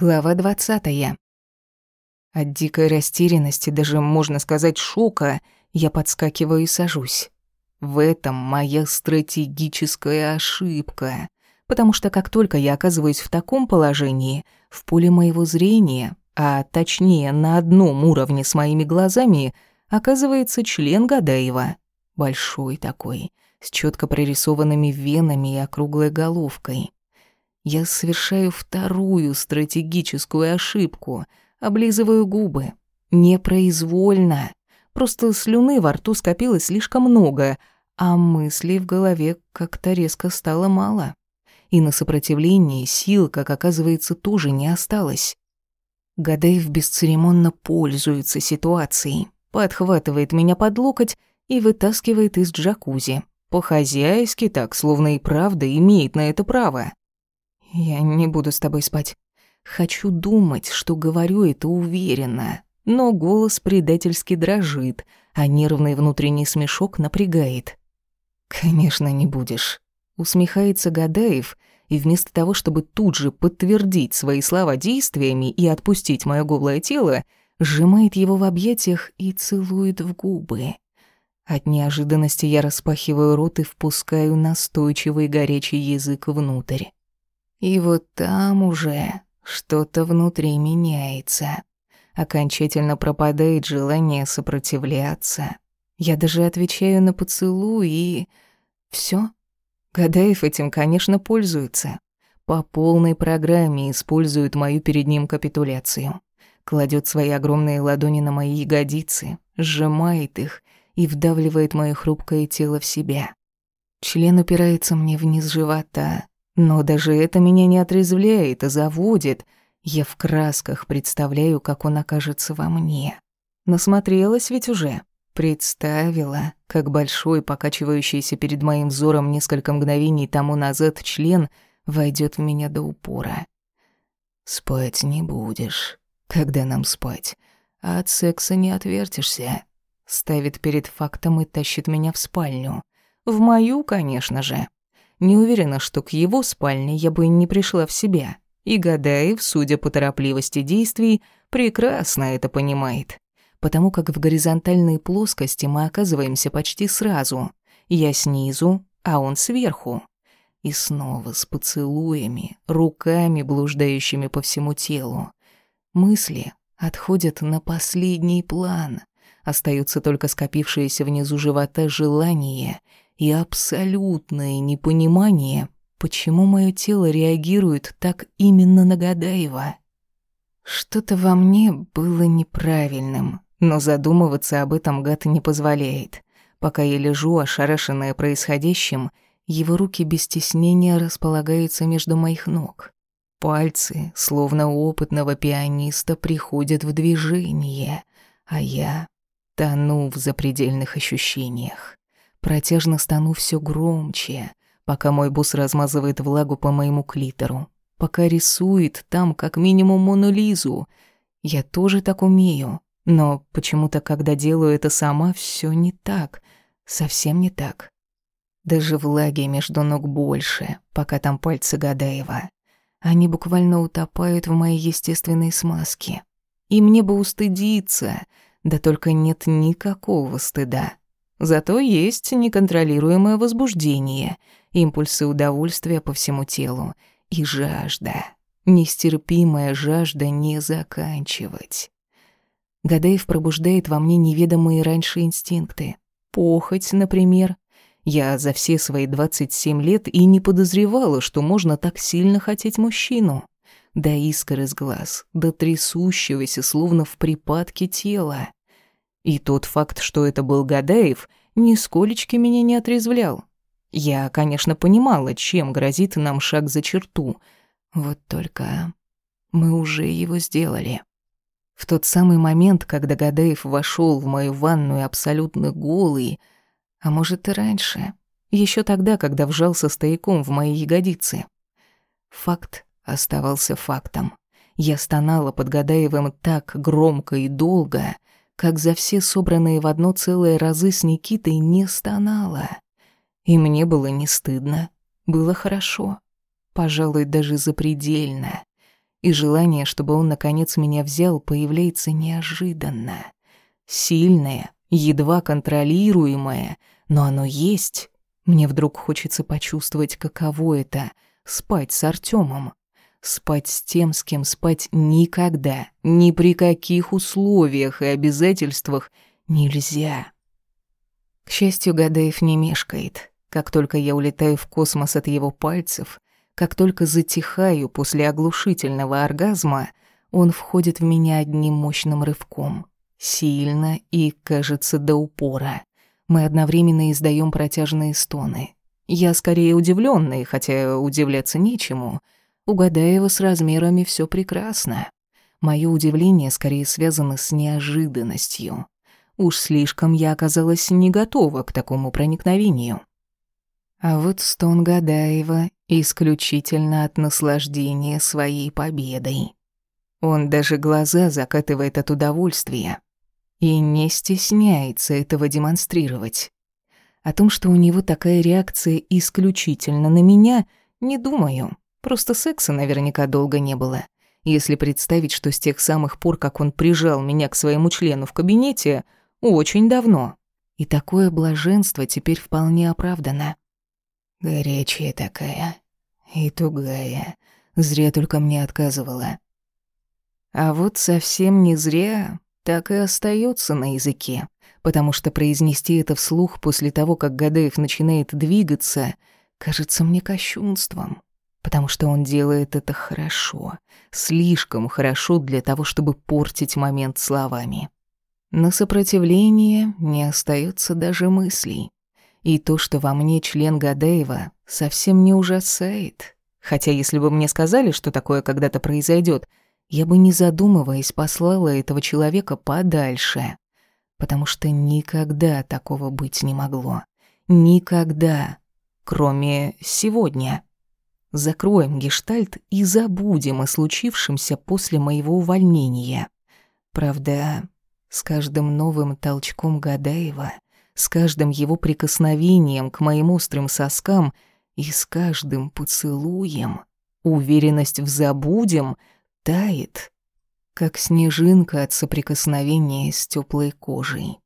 Глава двадцатая. От дикой растерянности, даже можно сказать шока, я подскакиваю и сажусь. В этом моя стратегическая ошибка, потому что как только я оказываюсь в таком положении, в поле моего зрения, а точнее на одном уровне с моими глазами, оказывается член Гадаева. Большой такой, с четко прорисованными венами и округлой головкой я совершаю вторую стратегическую ошибку, облизываю губы. Непроизвольно. Просто слюны во рту скопилось слишком много, а мыслей в голове как-то резко стало мало. И на сопротивление сил, как оказывается, тоже не осталось. Гадаев бесцеремонно пользуется ситуацией, подхватывает меня под локоть и вытаскивает из джакузи. По-хозяйски так, словно и правда имеет на это право. Я не буду с тобой спать. Хочу думать, что говорю это уверенно, но голос предательски дрожит, а нервный внутренний смешок напрягает. Конечно, не будешь. Усмехается Гадаев, и вместо того, чтобы тут же подтвердить свои слова действиями и отпустить моё голое тело, сжимает его в объятиях и целует в губы. От неожиданности я распахиваю рот и впускаю настойчивый горячий язык внутрь. И вот там уже что-то внутри меняется. Окончательно пропадает желание сопротивляться. Я даже отвечаю на поцелуй и... Всё. Гадаев этим, конечно, пользуется. По полной программе использует мою перед ним капитуляцию. Кладет свои огромные ладони на мои ягодицы, сжимает их и вдавливает моё хрупкое тело в себя. Член упирается мне вниз живота, но даже это меня не отрезвляет, а заводит. Я в красках представляю, как он окажется во мне. Насмотрелась ведь уже. Представила, как большой, покачивающийся перед моим взором несколько мгновений тому назад член войдет в меня до упора. «Спать не будешь. Когда нам спать? А от секса не отвертишься». Ставит перед фактом и тащит меня в спальню. В мою, конечно же. Не уверена, что к его спальне я бы не пришла в себя. И Гадаев, судя по торопливости действий, прекрасно это понимает. Потому как в горизонтальной плоскости мы оказываемся почти сразу. Я снизу, а он сверху. И снова с поцелуями, руками, блуждающими по всему телу. Мысли отходят на последний план. Остаются только скопившиеся внизу живота желания и абсолютное непонимание, почему мое тело реагирует так именно на Гадаева. Что-то во мне было неправильным, но задумываться об этом гад не позволяет. Пока я лежу, ошарашенная происходящим, его руки без стеснения располагаются между моих ног. Пальцы, словно у опытного пианиста, приходят в движение, а я тону в запредельных ощущениях. Протяжно стану все громче, пока мой босс размазывает влагу по моему клитору, пока рисует там как минимум Мону Лизу. Я тоже так умею, но почему-то, когда делаю это сама, все не так, совсем не так. Даже влаги между ног больше, пока там пальцы Гадаева. Они буквально утопают в моей естественной смазке. И мне бы устыдиться, да только нет никакого стыда. Зато есть неконтролируемое возбуждение, импульсы удовольствия по всему телу и жажда, нестерпимая жажда не заканчивать. Гадаев пробуждает во мне неведомые раньше инстинкты. Похоть, например. Я за все свои 27 лет и не подозревала, что можно так сильно хотеть мужчину. До искр из глаз, до трясущегося, словно в припадке тела. И тот факт, что это был Гадаев, нисколечки меня не отрезвлял. Я, конечно, понимала, чем грозит нам шаг за черту. Вот только мы уже его сделали. В тот самый момент, когда Гадаев вошел в мою ванную абсолютно голый, а может и раньше, еще тогда, когда вжался стояком в мои ягодицы. Факт оставался фактом. Я стонала под Гадаевым так громко и долго, как за все собранные в одно целое разы с Никитой не стонала. И мне было не стыдно, было хорошо, пожалуй, даже запредельно. и желание, чтобы он наконец меня взял, появляется неожиданно. Сильное, едва контролируемое, но оно есть. Мне вдруг хочется почувствовать, каково это — спать с Артемом. Спать с тем, с кем спать никогда, ни при каких условиях и обязательствах нельзя. К счастью, Гадаев не мешкает. Как только я улетаю в космос от его пальцев, как только затихаю после оглушительного оргазма, он входит в меня одним мощным рывком. Сильно и, кажется, до упора. Мы одновременно издаем протяжные стоны. Я скорее удивленный, хотя удивляться нечему. У Гадаева с размерами все прекрасно. Мое удивление скорее связано с неожиданностью. Уж слишком я оказалась не готова к такому проникновению. А вот стон Гадаева исключительно от наслаждения своей победой. Он даже глаза закатывает от удовольствия и не стесняется этого демонстрировать. О том, что у него такая реакция исключительно на меня, не думаю. Просто секса наверняка долго не было. Если представить, что с тех самых пор, как он прижал меня к своему члену в кабинете, очень давно. И такое блаженство теперь вполне оправдано. Горячая такая и тугая. Зря только мне отказывала. А вот совсем не зря так и остается на языке, потому что произнести это вслух после того, как Гадаев начинает двигаться, кажется мне кощунством, потому что он делает это хорошо, слишком хорошо для того, чтобы портить момент словами. На сопротивление не остается даже мыслей. И то, что во мне член Гадеева, совсем не ужасает. Хотя если бы мне сказали, что такое когда-то произойдет, я бы, не задумываясь, послала этого человека подальше. Потому что никогда такого быть не могло. Никогда. Кроме сегодня. Закроем гештальт и забудем о случившемся после моего увольнения. Правда, с каждым новым толчком Гадаева — с каждым его прикосновением к моим острым соскам и с каждым поцелуем уверенность в забудем тает, как снежинка от соприкосновения с теплой кожей.